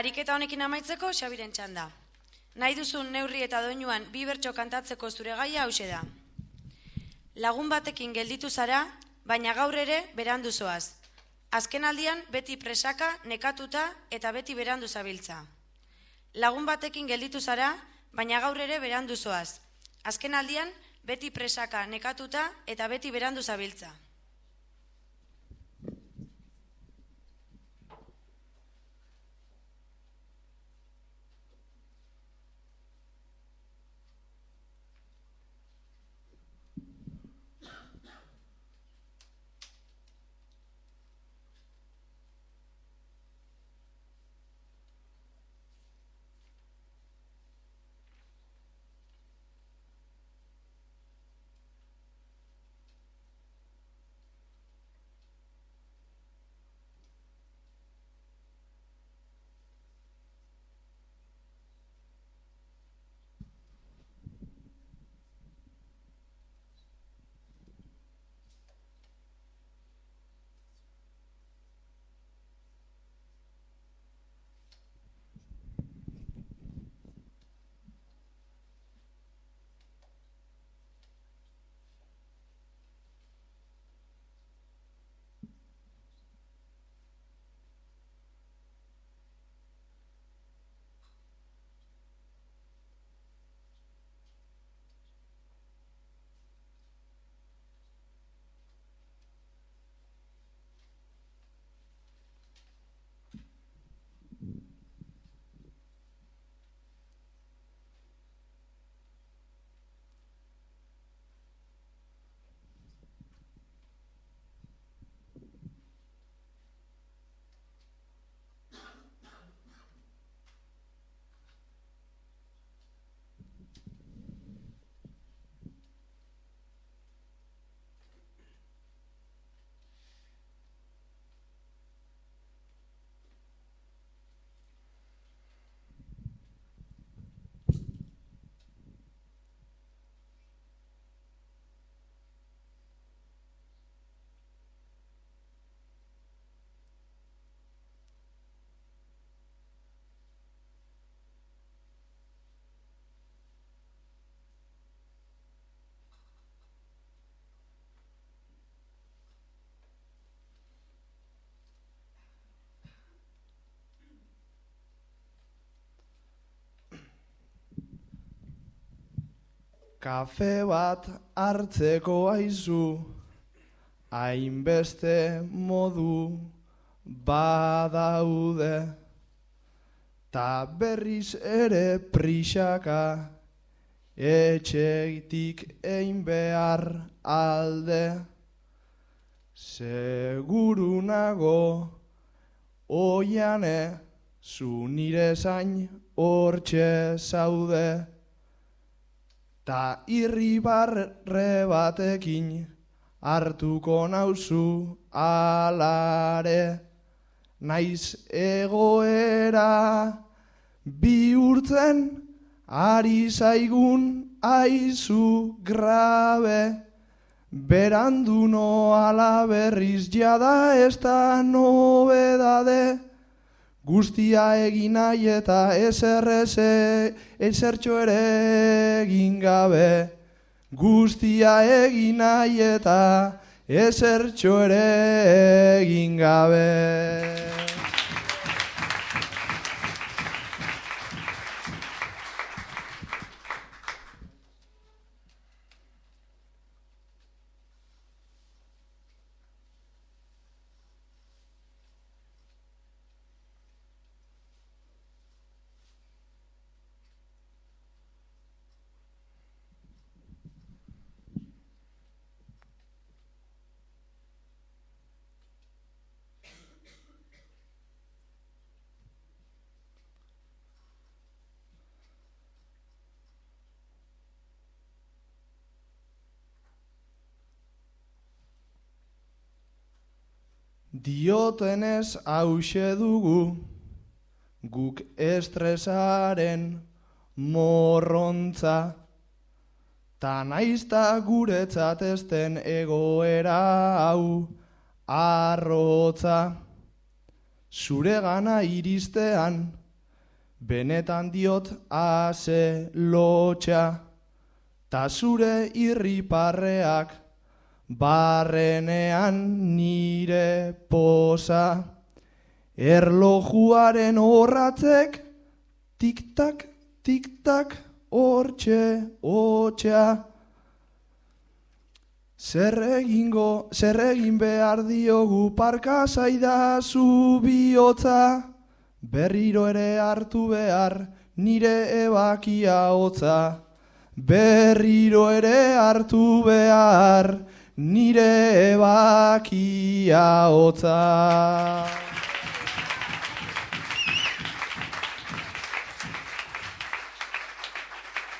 ariketa honekin amaitzeko Xabiren txanda. Nahi duzun neurri eta doinuan bi bertso kantatzeko zure gaia hause da. Lagun batekin gelditu zara, baina gaur ere berandu zoaz. Azken aldian beti presaka, nekatuta eta beti berandu zabiltza. Lagun batekin gelditu zara, baina gaur ere berandu zoaz. Azken aldian beti presaka, nekatuta eta beti berandu zabiltza. Kafe bat hartzeko aizu, hainbeste modu badaude, ta berriz ere prisaka, etxeitik egin behar alde, seguru nago, oiane, zu nire zain hortxe zaude, Ta irribarre batekin hartuko nauzu alare. Naiz egoera bihurtzen ari zaigun aizu grabe. Berandu noala berriz jada ez da nobedade. Guztia egin nahi eta eserreze, esertxo ere egin gabe. Guztia egin nahi eta esertxo ere egin gabe. Diotenez hause dugu, guk estresaren morrontza, ta naizta guretzat ezten egoera hau arrotza. Zure gana iristean benetan diot ase lotxa, ta zure irriparreak, barrenean nire posa, erlojuaren horratzek, tiktak, tiktak, hortxe, hortxea, Zer egingo, zer egin behar diogu parka zaidazu bihotza, berriro ere hartu behar nire ebakia hotza. Berriro ere hartu behar nire ebakia hotza.